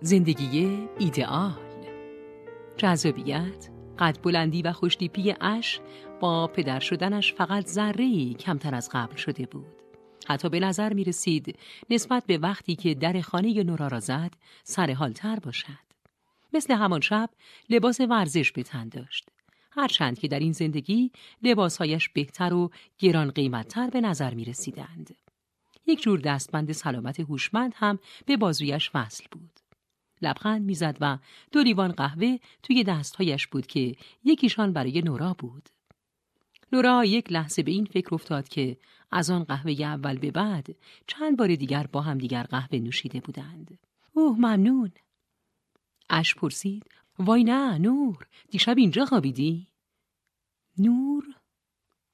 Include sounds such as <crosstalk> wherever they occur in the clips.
زندگی ایدئال جذابیت قد بلندی و خوشتیپی اش با پدر شدنش فقط ذره کمتر از قبل شده بود حتی به نظر می رسید نسبت به وقتی که در خانه نورا را زد سر تر باشد مثل همان شب لباس ورزش به تن داشت هرچند که در این زندگی لباسهایش بهتر و گران قیمتتر به نظر می رسیدند. یک جور دستبند سلامت هوشمند هم به بازویش وصل بود. لبخند می‌زد و دو لیوان قهوه توی دستهایش بود که یکیشان برای نورا بود. نورا یک لحظه به این فکر افتاد که از آن قهوه اول به بعد چند بار دیگر با هم دیگر قهوه نوشیده بودند. اوه ممنون. اش پرسید وای نه نور دیشب اینجا خوابیدی؟ نور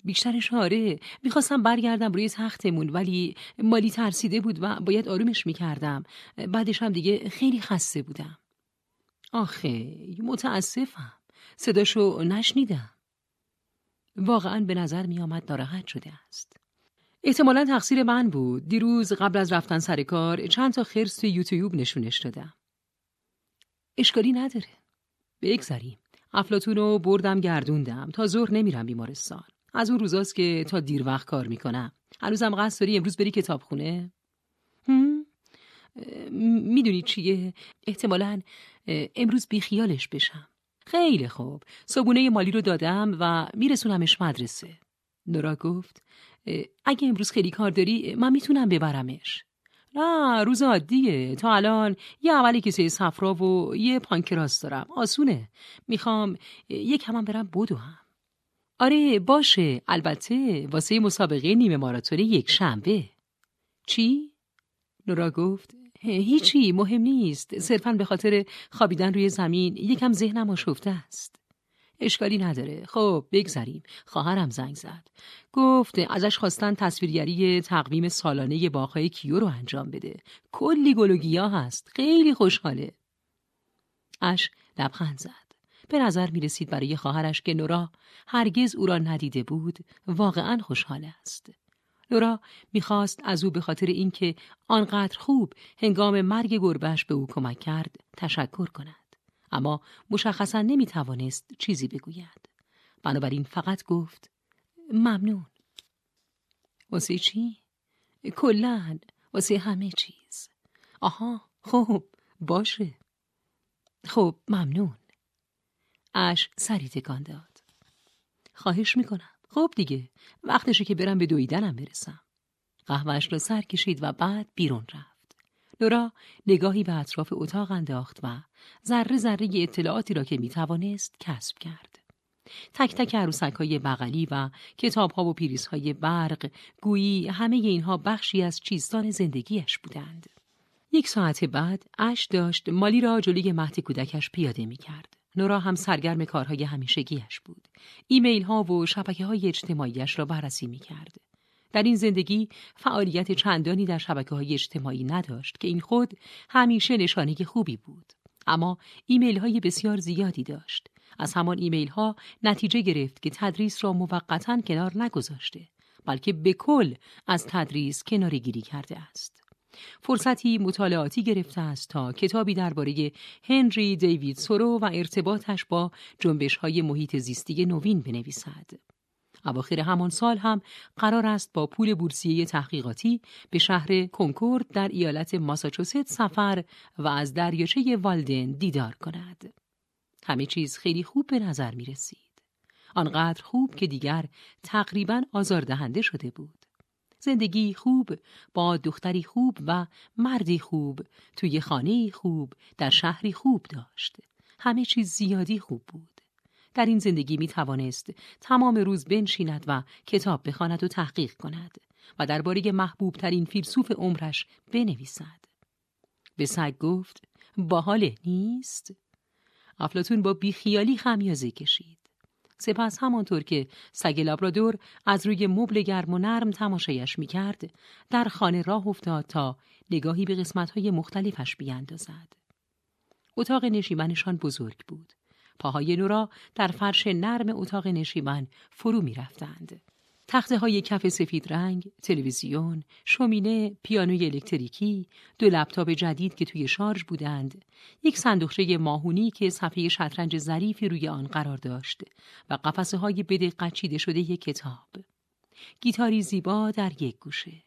بیشترش آره می‌خواستم برگردم روی تختمون ولی مالی ترسیده بود و باید آرومش می‌کردم. بعدش هم دیگه خیلی خسته بودم. آخه متاسفم. صداشو نشنیدم. واقعا به نظر میآمد ناراحت شده است. احتمالا تقصیر من بود. دیروز قبل از رفتن سر کار چند تا خرس توی یوتیوب نشونش دادم. اشکالی نداره. بگذریم افلاتون رو بردم گردوندم. تا ظهر نمیرم بیمارستان. از اون روزاست که تا دیر وقت کار می‌کنم. هنوزم قصد داری امروز بری کتابخونه؟ می‌دونی چیه؟ احتمالا امروز بیخیالش بشم. خیلی خوب. صبونه مالی رو دادم و میرسونمش مدرسه. نورا گفت اگه امروز خیلی کار داری من می‌تونم ببرمش. نه روز عادیه. تا الان یه اولی کسی صفرا و یه پانکراس دارم. آسونه. می‌خوام یک هم برم بدو آره باشه. البته واسه مسابقه نیمه ماراتون یک شنبه. چی؟ نورا گفت هیچی مهم نیست. صرفا به خاطر خوابیدن روی زمین یکم ذهنم آشفته است. اشکالی نداره. خب بگذریم. خواهرم زنگ زد. گفت ازش خواستن تصویرگری تقویم سالانه باغهای کیو رو انجام بده. کلی گلوگیا هست. خیلی خوشحاله. اش لبخند زد. به نظر می رسید برای خواهرش که نورا هرگز او را ندیده بود واقعا خوشحال است. نورا می‌خواست از او به خاطر اینکه آنقدر خوب هنگام مرگ گربش به او کمک کرد تشکر کند. اما مشخصا نمی توانست چیزی بگوید. بنابراین فقط گفت ممنون. واسه چی؟ کلن واسه همه چیز. آها خوب باشه. خب ممنون. اش سری تکان داد. خواهش می‌کنم. خب دیگه وقتشه که برم به دویدنم برسم. قهوهش را سر کشید و بعد بیرون رفت. لورا نگاهی به اطراف اتاق انداخت و ذره ذره اطلاعاتی را که می‌توانست کسب کرد. تک تک عروسک های بغلی و کتاب ها و پیریس های برق گویی همه اینها بخشی از چیستان زندگیش بودند. یک ساعت بعد اش داشت مالی را جلوی مهد کودکش پیاده می کرد. نورا هم سرگرم کارهای همیشگیش بود. ایمیل ها و شبکه های اجتماعیش را بررسی می کرد. در این زندگی فعالیت چندانی در شبکه های اجتماعی نداشت که این خود همیشه نشانه خوبی بود. اما ایمیل های بسیار زیادی داشت. از همان ایمیل ها نتیجه گرفت که تدریس را موقتا کنار نگذاشته بلکه به کل از تدریس کناری گیری کرده است. فرصتی مطالعاتی گرفته است تا کتابی درباره هنری دیوید سورو و ارتباطش با جنبش های محیط زیستی نوین بنویسد. اواخر همان سال هم قرار است با پول بورسیه تحقیقاتی به شهر کنکورد در ایالت ماساچوست سفر و از دریاچه والدن دیدار کند. همه چیز خیلی خوب به نظر می رسید. آنقدر خوب که دیگر تقریبا آزاردهنده شده بود. زندگی خوب با دختری خوب و مردی خوب توی خانه خوب در شهری خوب داشت. همه چیز زیادی خوب بود. در این زندگی می توانست تمام روز بنشیند و کتاب بخواند و تحقیق کند و درباره محبوب ترین فیلسوف عمرش بنویسد. به سگ گفت باحاله نیست؟ افلاتون با بیخیالی خمیازه کشید. سپس همانطور که سگ لابرادور از روی مبل گرم و نرم تماشایش می‌کرد در خانه راه افتاد تا نگاهی به قسمتهای مختلفش بیاندازد. اتاق نشیمنشان بزرگ بود. پاهای نورا در فرش نرم اتاق نشیمن فرو می‌رفتند. تخته های کف سفید رنگ، تلویزیون، شومینه، پیانوی الکتریکی، دو لپتاپ جدید که توی شارژ بودند، یک صندوقچه ماهونی که صفحه شطرنج ظریفی روی آن قرار داشت و قفسه های بدقت چیده شده یک کتاب. گیتاری زیبا در یک گوشه.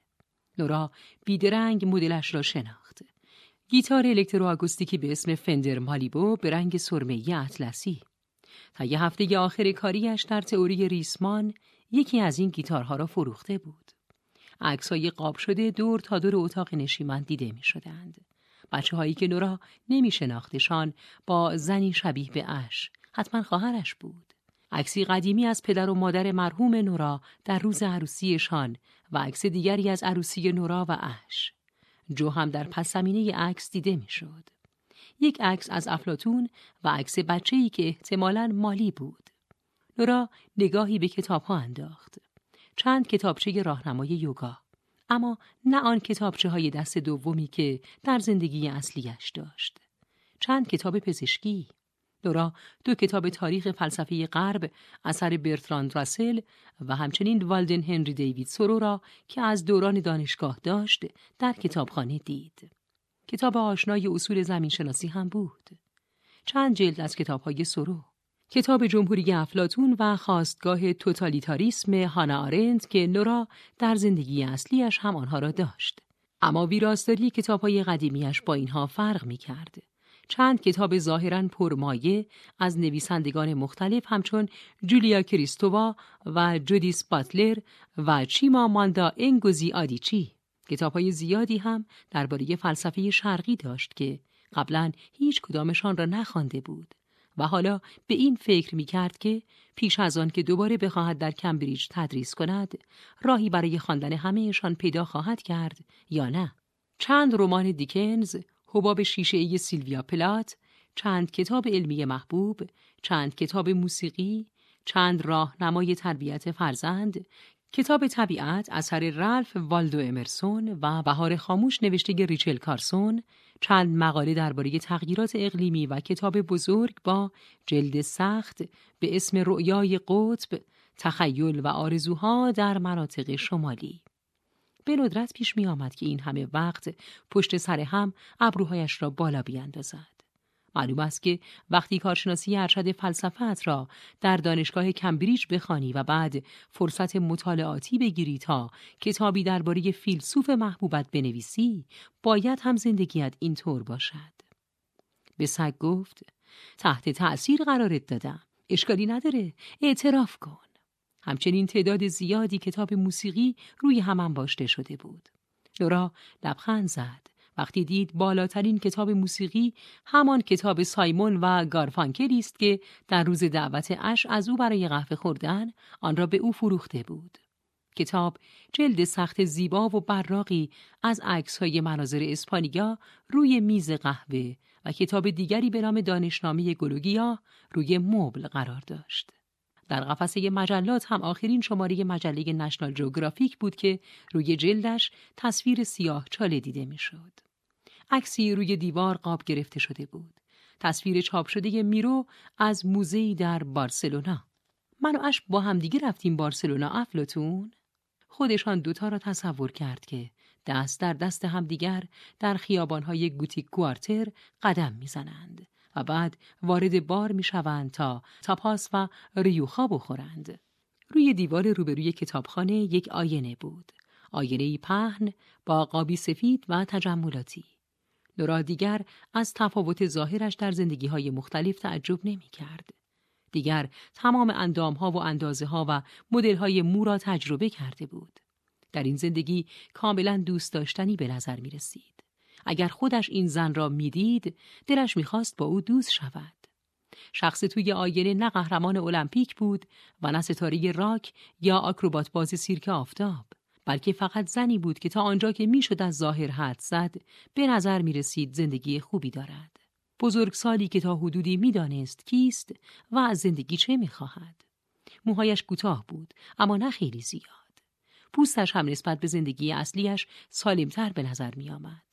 نورا بیدرنگ مدلش را شناخت. گیتار الکترواگوستیکی به اسم فندر مالیبو به رنگ سرمه‌ای اطلسی. تا یه هفته آخر کاریش در تئوری ریسمان یکی از این گیتارها را فروخته بود. عکسای قاب شده دور تا دور اتاق نشیمن دیده می شدند. بچه هایی که نورا نمی شناختشان با زنی شبیه به اش حتما خواهرش بود. عکسی قدیمی از پدر و مادر مرحوم نورا در روز عروسیشان و عکس دیگری از عروسی نورا و اش. جو هم در پس زمینه عکس دیده می‌شد. یک عکس از افلاتون و عکس بچه‌ای که احتمالاً مالی بود. نورا نگاهی به کتاب ها انداخت. چند کتابچه راهنمای یوگا. اما نه آن کتابچه های دست دومی که در زندگی اصلیش داشت. چند کتاب پزشکی. نورا دو کتاب تاریخ فلسفه غرب اثر برتراند راسل و همچنین والدن هنری دیوید سورو را که از دوران دانشگاه داشت در کتابخانه دید. کتاب آشنای اصول زمینشناسی هم بود. چند جلد از کتاب های سورو. کتاب جمهوری افلاتون و خواستگاه توتالیتاریسم هانا آرند که نورا در زندگی اصلیش هم آنها را داشت. اما ویراستاری کتاب های قدیمیش با اینها فرق می کرد. چند کتاب ظاهرا پرمایه از نویسندگان مختلف همچون جولیا کریستووا و جودیس باتلر و چیما ماندا انگوزی آدیچی کتاب های زیادی هم درباره فلسفه شرقی داشت که قبلا هیچ کدامشان را نخوانده بود و حالا به این فکر می کرد که پیش از آن که دوباره بخواهد در کمبریج تدریس کند راهی برای خواندن همهشان پیدا خواهد کرد یا نه. چند رمان دیکنز حباب شیشه سیلویا پلات چند کتاب علمی محبوب چند کتاب موسیقی چند راهنمای تربیت فرزند کتاب طبیعت اثر رالف والدو امرسون و بهار خاموش نوشته ریچل کارسون چند مقاله درباره تغییرات اقلیمی و کتاب بزرگ با جلد سخت به اسم رؤیای قطب تخیل و آرزوها در مناطق شمالی. به ندرت پیش می آمد که این همه وقت پشت سر هم ابروهایش را بالا بیاندازد. معلوم است که وقتی کارشناسی ارشد فلسفت را در دانشگاه کمبریج بخوانی و بعد فرصت مطالعاتی بگیری تا کتابی درباره فیلسوف محبوبت بنویسی باید هم زندگیت اینطور باشد. به سگ گفت تحت تأثیر قرارت دادم. اشکالی نداره. اعتراف کن. همچنین تعداد زیادی کتاب موسیقی روی هم انباشته شده بود. لورا لبخند زد. وقتی دید بالاترین کتاب موسیقی همان کتاب سایمون و گارفانکلی است که در روز دعوت اش از او برای قهوه خوردن آن را به او فروخته بود. کتاب جلد سخت زیبا و براقی از های مناظر اسپانیا روی میز قهوه و کتاب دیگری به نام دانشنامه گلوگیا روی مبل قرار داشت. در قفسه مجلات هم آخرین شماره مجله نشنال جوگرافیک بود که روی جلدش تصویر سیاه چاله دیده می‌شد. عکسی روی دیوار قاب گرفته شده بود. تصویر چاپ شده میرو از موزهی در بارسلونا. من و اش با همدیگه رفتیم بارسلونا افلاتون؟ خودشان دوتا را تصور کرد که دست در دست همدیگر در خیابانهای گوتیک کوارتر قدم می‌زنند و بعد وارد بار می‌شوند تا تاپاس و ریوخا بخورند. روی دیوار روبروی کتابخانه یک آینه بود. آینه پهن با قابی سفید و تجملاتی. لورا دیگر از تفاوت ظاهرش در زندگی های مختلف تعجب نمی کرد. دیگر تمام اندام ها و اندازه ها و مدل های مو را تجربه کرده بود. در این زندگی کاملا دوست داشتنی به نظر می رسید. اگر خودش این زن را می‌دید دلش می‌خواست با او دوست شود. شخص توی آینه نه قهرمان المپیک بود و نه ستاره راک یا آکروبات باز سیرک آفتاب. بلکه فقط زنی بود که تا آنجا که می‌شد از ظاهر حد زد به نظر می رسید زندگی خوبی دارد. بزرگ سالی که تا حدودی می‌دانست کیست و از زندگی چه می‌خواهد. موهایش کوتاه بود اما نه خیلی زیاد. پوستش هم نسبت به زندگی اصلیش سالمتر به نظر می آمد.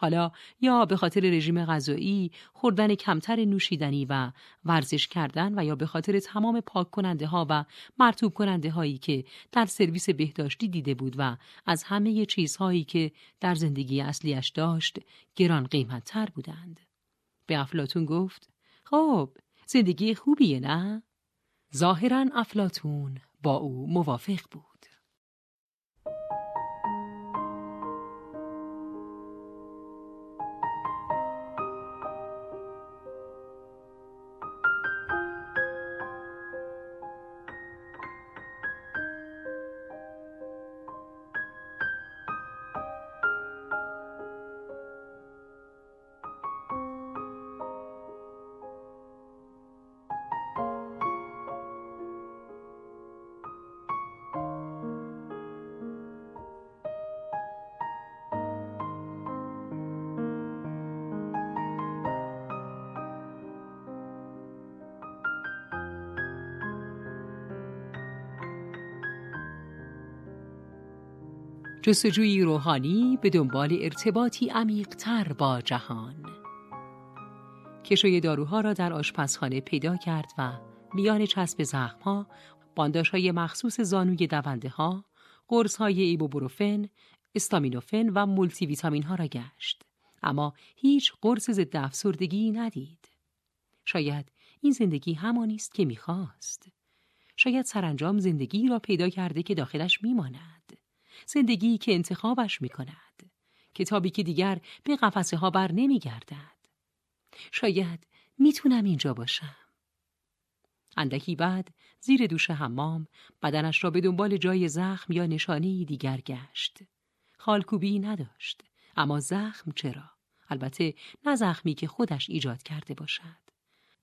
حالا یا به خاطر رژیم غذایی، خوردن کمتر نوشیدنی و ورزش کردن و یا به خاطر تمام پاک کننده ها و مرتوب کننده هایی که در سرویس بهداشتی دیده بود و از همه چیزهایی که در زندگی اصلیش داشت گران قیمت تر بودند. به افلاتون گفت خب زندگی خوبیه نه؟ ظاهرا افلاتون با او موافق بود. جستجوی روحانی به دنبال ارتباطی عمیقتر با جهان. کشوی داروها را در آشپزخانه پیدا کرد و میان چسب زخمها بانداش های مخصوص زانوی دونده ها قرص های ایبوبروفن، استامینوفن و مولتی ویتامین ها را گشت. اما هیچ قرص ضد افسردگی ندید. شاید این زندگی همانی است که می‌خواست. شاید سرانجام زندگی را پیدا کرده که داخلش میماند. زندگی که انتخابش می کند. کتابی که دیگر به قفسه ها بر نمی گردد. شاید می‌تونم اینجا باشم. اندکی بعد زیر دوش حمام بدنش را به دنبال جای زخم یا نشانی دیگر گشت. خالکوبی نداشت. اما زخم چرا؟ البته نه زخمی که خودش ایجاد کرده باشد.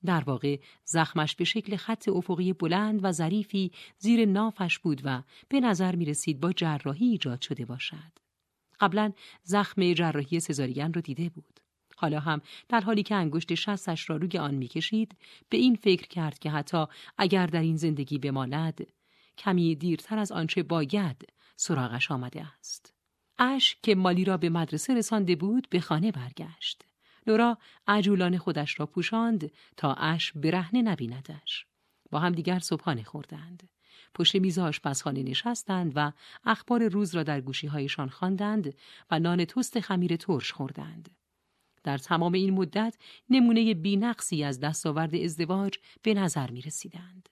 در واقع زخمش به شکل خط افقی بلند و ظریفی زیر نافش بود و به نظر می رسید با جراحی ایجاد شده باشد. قبلا زخم جراحی سزارین رو دیده بود. حالا هم در حالی که انگشت شستش را روی آن می‌کشید به این فکر کرد که حتی اگر در این زندگی بماند کمی دیرتر از آنچه باید سراغش آمده است. اش که مالی را به مدرسه رسانده بود به خانه برگشت. لورا عجولان خودش را پوشاند تا اش برهنه نبیندش. با هم دیگر صبحانه خوردند. پشت میز آشپزخانه نشستند و اخبار روز را در گوشی هایشان خواندند و نان توست خمیر ترش خوردند. در تمام این مدت نمونه بینقصی از دستاورد ازدواج به نظر می رسیدند.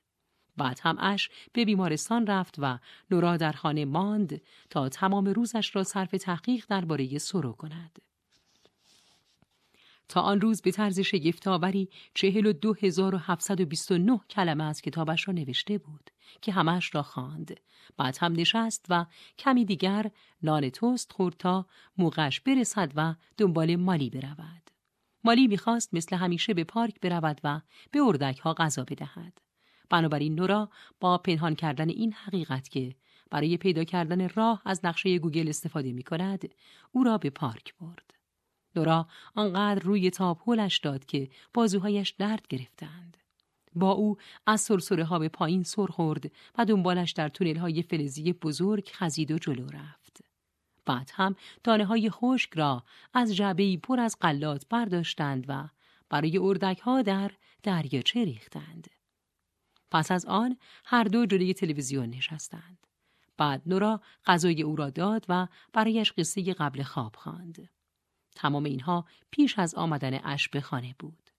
بعد هم اش به بیمارستان رفت و نورا در خانه ماند تا تمام روزش را صرف تحقیق درباره سرو کند. تا آن روز به طرز شگفتآوری چهل و دو هزار و هفتصد و بیست و نه کلمه از کتابش را نوشته بود که همش را خواند. بعد هم نشست و کمی دیگر نان توست خورد تا موقعش برسد و دنبال مالی برود. مالی می‌خواست مثل همیشه به پارک برود و به اردک ها غذا بدهد. بنابراین نورا با پنهان کردن این حقیقت که برای پیدا کردن راه از نقشه گوگل استفاده می کند، او را به پارک برد. دورا آنقدر روی تاپولش داد که بازوهایش درد گرفتند. با او از سرسره ها به پایین سر خورد و دنبالش در تونل های فلزی بزرگ خزید و جلو رفت. بعد هم دانه های خشک را از جعبه پر از قلات برداشتند و برای اردک ها در دریاچه ریختند. پس از آن هر دو جلوی تلویزیون نشستند. بعد نورا غذای او را داد و برایش قصه قبل خواب خواند. تمام اینها پیش از آمدن اش به خانه بود.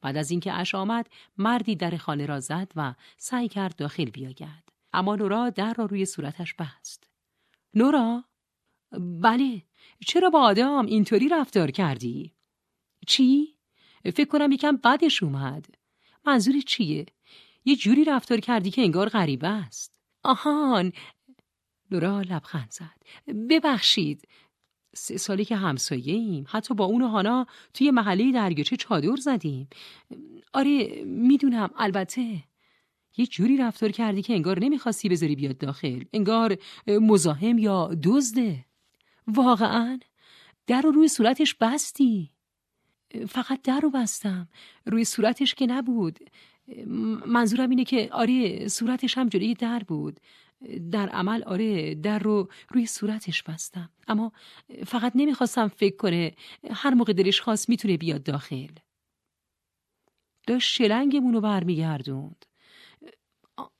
بعد از اینکه اش آمد مردی در خانه را زد و سعی کرد داخل بیاید. اما نورا در را روی صورتش بست. نورا؟ بله چرا با آدم اینطوری رفتار کردی؟ چی؟ فکر کنم یکم بدش اومد. منظوری چیه؟ یه جوری رفتار کردی که انگار غریبه است. آهان نورا لبخند زد. ببخشید سه سالی که همسایه ایم. حتی با اون و هانا توی محله دریاچه چادر زدیم. آره می‌دونم. البته یه جوری رفتار کردی که انگار نمی‌خواستی بذاری بیاد داخل. انگار مزاحم یا دزده. واقعا در رو روی صورتش بستی. فقط در رو بستم. روی صورتش که نبود. منظورم اینه که آره صورتش هم جلوی در بود. در عمل آره در رو روی صورتش بستم. اما فقط نمی‌خواستم فکر کنه هر موقع دلش خواست می‌تونه بیاد داخل. داشت شلنگمون رو برمیگردوند.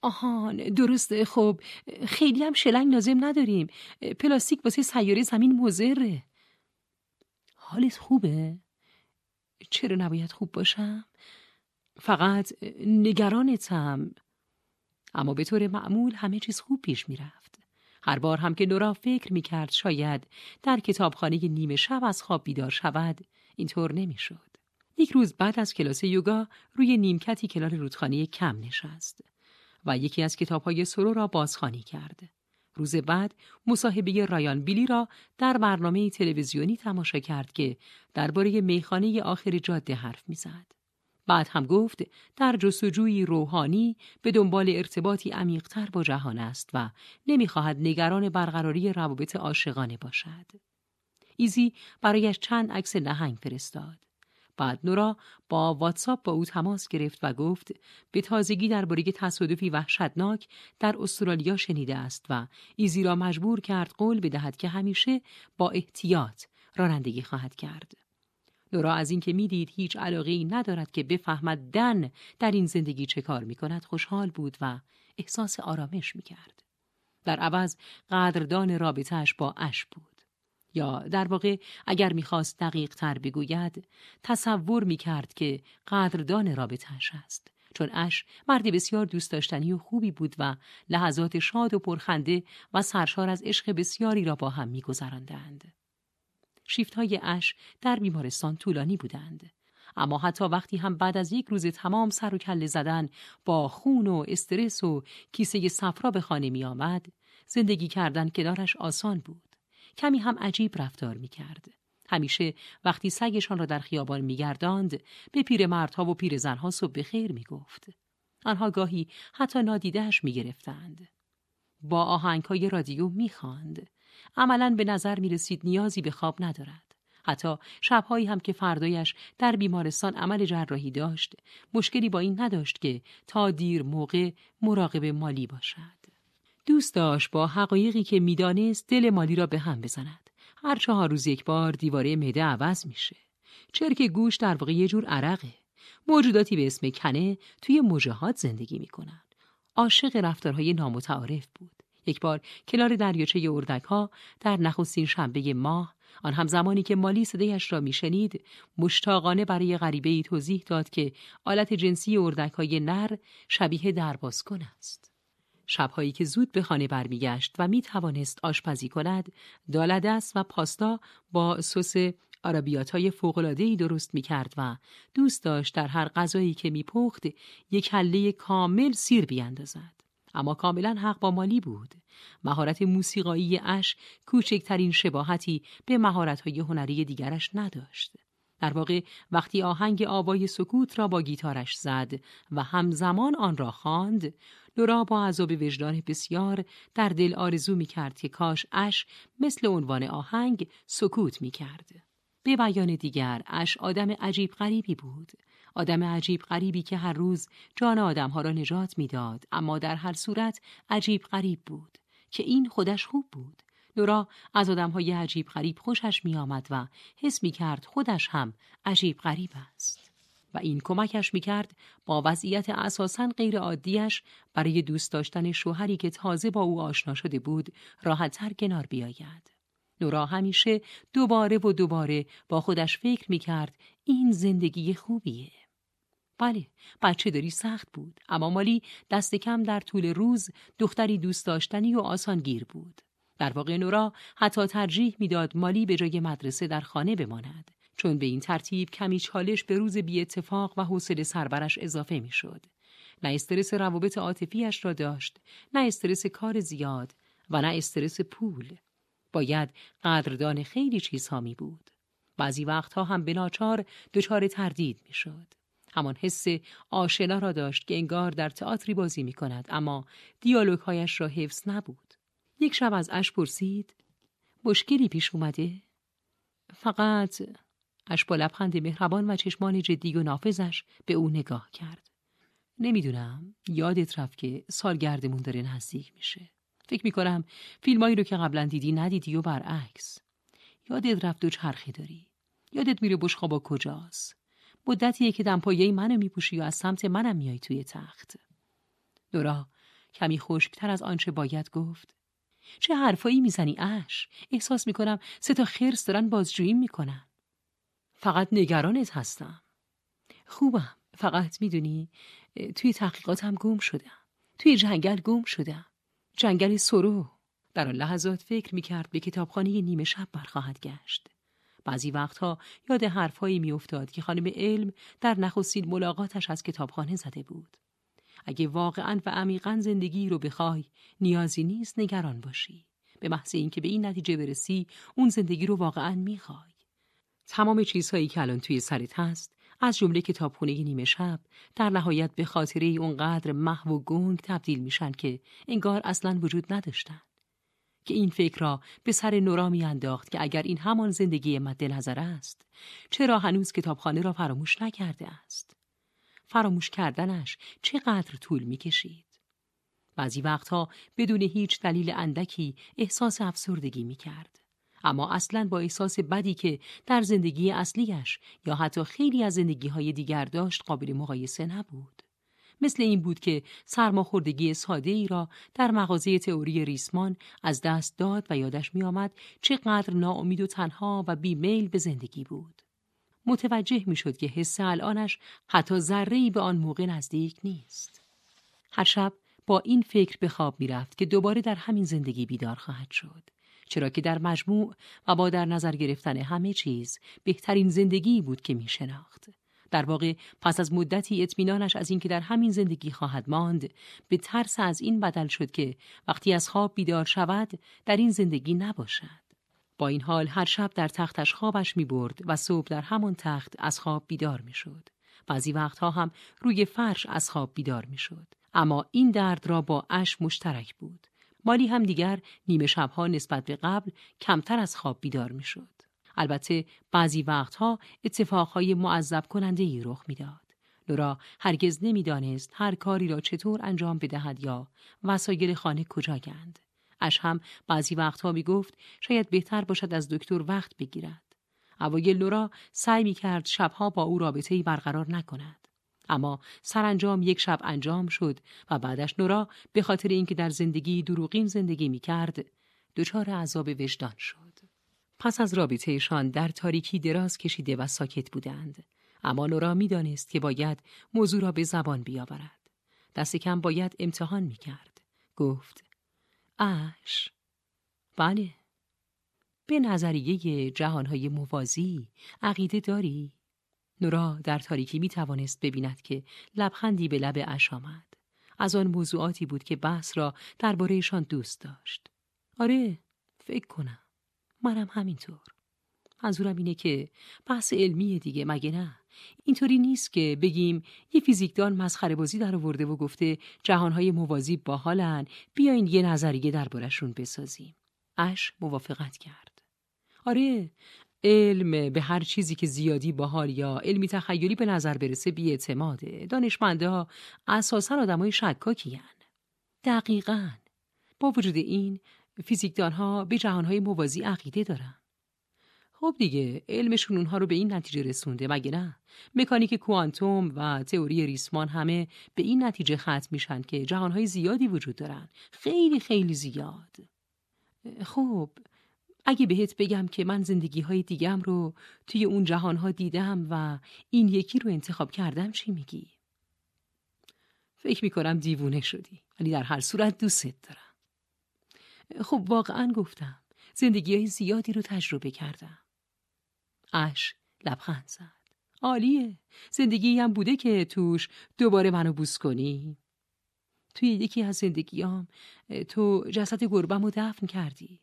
آهان درسته خب خیلی هم شلنگ لازم نداریم. پلاستیک واسه سیاره زمین مزره حالت خوبه؟ چرا نباید خوب باشم؟ فقط نگرانتم. اما به طور معمول همه چیز خوب پیش می‌رفت. هر بار هم که نورا فکر می‌کرد شاید در کتابخانه نیمه شب از خواب بیدار شود اینطور نمی‌شد. یک روز بعد از کلاس یوگا روی نیمکتی کنار رودخانه کم نشست و یکی از کتابهای سرو را بازخوانی کرد. روز بعد مصاحبه رایان بیلی را در برنامه تلویزیونی تماشا کرد که درباره میخانه آخر جاده حرف می‌زد. بعد هم گفت در جستجوی روحانی به دنبال ارتباطی عمیقتر با جهان است و نمی‌خواهد نگران برقراری روابط عاشقانه باشد. ایزی برایش چند عکس نهنگ فرستاد. بعد نورا با واتساپ با او تماس گرفت و گفت به تازگی درباره تصادفی وحشتناک در استرالیا شنیده است و ایزی را مجبور کرد قول بدهد که همیشه با احتیاط رانندگی خواهد کرد. نورا از اینکه می‌دید هیچ علاقه ای ندارد که بفهمد دن در این زندگی چه کار می کند خوشحال بود و احساس آرامش می کرد. در عوض قدردان رابطهش با اش بود. یا در واقع اگر می‌خواست دقیق تر بگوید تصور می‌کرد که قدردان رابطهش است چون اش مردی بسیار دوست داشتنی و خوبی بود و لحظات شاد و پرخنده و سرشار از عشق بسیاری را با هم میگذراندند شیفت های اش در بیمارستان طولانی بودند. اما حتی وقتی هم بعد از یک روز تمام سر و کله زدن با خون و استرس و کیسه صفرا به خانه می آمد، زندگی کردن کنارش آسان بود. کمی هم عجیب رفتار می کرد. همیشه وقتی سگشان را در خیابان میگرداند به پیرمردها و پیرزنها صبح بخیر می گفت. آنها گاهی حتی نادیدهش می گرفتند. با آهنگ های رادیو می خاند. عملا به نظر می رسید نیازی به خواب ندارد. حتی شبهایی هم که فردایش در بیمارستان عمل جراحی داشت مشکلی با این نداشت که تا دیر موقع مراقب مالی باشد. دوست داشت با حقایقی که می‌دانست دل مالی را به هم بزند. هر چهار روز یک بار دیواره معده عوض میشه. چرک گوش در واقع یه جور عرقه. موجوداتی به اسم کنه توی مجهات زندگی می‌کنن. عاشق رفتارهای نامتعارف بود. یک بار کنار دریاچه اردک ها در نخستین شنبه ماه آن هم زمانی که مالی صدایش را میشنید مشتاقانه برای غریبه ای توضیح داد که آلت جنسی اردک های نر شبیه دربازکن است. شبهایی که زود به خانه برمیگشت و می توانست آشپزی کند، دالدست و پاستا با سس عربیات های فوقلادهی درست می کرد و دوست داشت در هر غذایی که می پخت یک حله کامل سیر بیاندازد. اما کاملا حق با مالی بود. مهارت موسیقایی اش کوچکترین شباهتی به مهارت‌های هنری دیگرش نداشت. در واقع وقتی آهنگ آوای سکوت را با گیتارش زد و همزمان آن را خواند، لورا با عذاب وجدان بسیار در دل آرزو می کرد که کاش اش مثل عنوان آهنگ سکوت می کرد. به بیان دیگر اش آدم عجیب غریبی بود. آدم عجیب غریبی که هر روز جان آدمها را نجات می‌داد اما در هر صورت عجیب غریب بود که این خودش خوب بود نورا از آدمهای عجیب غریب خوشش می آمد و حس می کرد خودش هم عجیب غریب است و این کمکش می کرد با وضعیت اساسا غیر عادیش برای دوست داشتن شوهری که تازه با او آشنا شده بود راحتتر کنار بیاید. نورا همیشه دوباره و دوباره با خودش فکر می کرد این زندگی خوبیه. بله بچه داری سخت بود اما مالی دست کم در طول روز دختری دوست داشتنی و آسانگیر بود. در واقع نورا حتی ترجیح می‌داد مالی به جای مدرسه در خانه بماند. چون به این ترتیب کمی چالش به روز بی اتفاق و حوصله سربرش اضافه می‌شد. نه استرس روابط عاطفیش را داشت نه استرس کار زیاد و نه استرس پول. باید قدردان خیلی چیزها می بود بعضی وقتها هم به ناچار دچار تردید می‌شد همان حس آشنا را داشت که انگار در تئاتری بازی می کند اما دیالوگهایش را حفظ نبود. یک شب از اش پرسید مشکلی پیش اومده؟ فقط اش با لبخند مهربان و چشمان جدی و نافذش به او نگاه کرد. نمی‌دونم یادت رفت که سالگردمون داره نزدیک میشه فکر می‌کنم فیلمایی رو که قبلا دیدی ندیدی و برعکس. یادت رفت و چرخی داری. یادت میره بشخابا کجاست. مدتیه که دمپایه منو میپوشی و از سمت منم میای توی تخت. دورا کمی خشکتر از آنچه باید گفت. چه حرفایی می‌زنی اش؟ احساس می‌کنم سه تا خرس دارن بازجویی می‌کنن. فقط نگرانت هستم. خوبم. فقط می‌دونی توی تحقیقاتم گم شدم. توی جنگل گم شدم. جنگل سرو. در آن لحظات فکر می‌کرد به کتابخانه نیمه شب برخواهد گشت. بعضی وقتها یاد حرفهایی میافتاد که خانم علم در نخستین ملاقاتش از کتابخانه زده بود. اگه واقعا و عمیقا زندگی رو بخوای نیازی نیست نگران باشی. به محض اینکه به این نتیجه برسی اون زندگی رو واقعا می‌خوای. تمام چیزهایی که الان توی سرت هست از جمله کتابخونه نیمه شب در نهایت به خاطره اونقدر محو و گنگ تبدیل میشن که انگار اصلا وجود نداشتن. که این فکر را به سر نورا میانداخت که اگر این همان زندگی مد نظر است چرا هنوز کتابخانه را فراموش نکرده است؟ فراموش کردنش چقدر طول می‌کشید؟ بعضی وقتها بدون هیچ دلیل اندکی احساس افسردگی می‌کرد. اما اصلا با احساس بدی که در زندگی اصلیش یا حتی خیلی از زندگی های دیگر داشت قابل مقایسه نبود. مثل این بود که سرماخوردگی ساده ای را در مغازه تئوری ریسمان از دست داد و یادش می آمد چقدر ناامید و تنها و بیمیل به زندگی بود. متوجه می شد که حس الانش حتی ذره به آن موقع نزدیک نیست. هر شب با این فکر به خواب می رفت که دوباره در همین زندگی بیدار خواهد شد. چرا که در مجموع و با در نظر گرفتن همه چیز بهترین زندگی بود که می شناخت. در واقع پس از مدتی اطمینانش از اینکه در همین زندگی خواهد ماند به ترس از این بدل شد که وقتی از خواب بیدار شود در این زندگی نباشد. با این حال هر شب در تختش خوابش می برد و صبح در همان تخت از خواب بیدار می شد. بعضی وقتها هم روی فرش از خواب بیدار می شد. اما این درد را با اش مشترک بود. مالی هم دیگر نیمه شبها نسبت به قبل کمتر از خواب بیدار می شد. البته بعضی وقتها اتفاقهای معذب کننده ای رخ می‌داد. لورا هرگز نمی‌دانست هر کاری را چطور انجام بدهد یا وسایل خانه کجا گند. اش هم بعضی وقتها می گفت شاید بهتر باشد از دکتر وقت بگیرد. اوایل لورا سعی می کرد شبها با او رابطه برقرار نکند. اما سرانجام یک شب انجام شد و بعدش نورا به خاطر اینکه در زندگی دروغین زندگی می کرد دچار عذاب وجدان شد. پس از رابطهشان در تاریکی دراز کشیده و ساکت بودند. اما نورا می‌دانست که باید موضوع را به زبان بیاورد. دست کم باید امتحان می کرد. گفت اش بله به نظریه جهانهای موازی عقیده داری؟ نورا در تاریکی می توانست ببیند که لبخندی به لب اش آمد. از آن موضوعاتی بود که بحث را دربارهشان دوست داشت. آره، فکر کنم. منم همینطور. منظورم اینه که بحث علمی دیگه مگه نه؟ اینطوری نیست که بگیم یه فیزیکدان مسخره بازی در آورده و گفته جهانهای موازی باحالن بیاین یه نظریه دربارشون بسازیم. اش موافقت کرد. آره علم به هر چیزی که زیادی باحال یا علمی تخیلی به نظر برسه بیاعتماده دانشمنده اساسا آدمای شکاکی هن. دقیقا. با وجود این فیزیکدان ها به جهانهای موازی عقیده دارن. خب دیگه علمشون اونها رو به این نتیجه رسونده مگه نه؟ مکانیک کوانتوم و تئوری ریسمان همه به این نتیجه ختم میشن که جهانهای زیادی وجود دارن. خیلی خیلی زیاد. خب اگه بهت بگم که من زندگی های دیگم رو توی اون جهان ها دیدم و این یکی رو انتخاب کردم چی میگی؟ فکر می‌کنم دیوونه شدی ولی در هر صورت دوستت دارم. خب واقعا گفتم زندگی های زیادی رو تجربه کردم. اش لبخند زد. عالیه زندگی هم بوده که توش دوباره منو بوس کنی. توی یکی از زندگیام تو جسد گربم رو دفن کردی.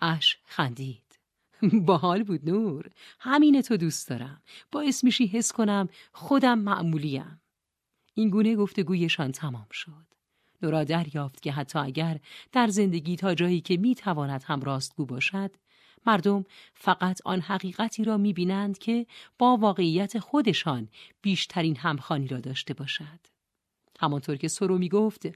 اش خندید. <laughs> باحال بود نور. همین تو دوست دارم. باعث میشی حس کنم خودم معمولیم. این گونه گفتگویشان تمام شد. نورا دریافت که حتی اگر در زندگی تا جایی که می‌تواند هم راستگو باشد مردم فقط آن حقیقتی را می‌بینند که با واقعیت خودشان بیشترین همخانی را داشته باشد. همانطور که سرو می‌گفت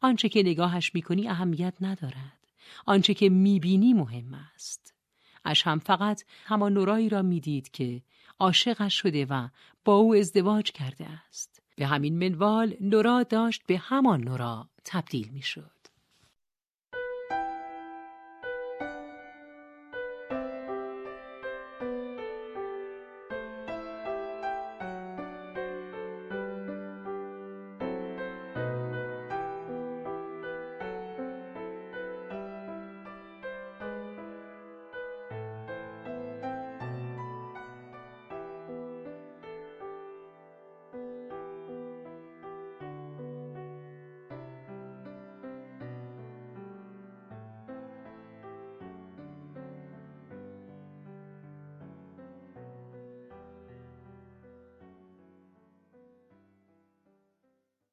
آنچه که نگاهش می‌کنی اهمیت ندارد. آنچه که می‌بینی مهم است. اش هم فقط همان نورایی را می‌دید که عاشقش شده و با او ازدواج کرده است. به همین منوال نورا داشت به همان نورا تبدیل می‌شد.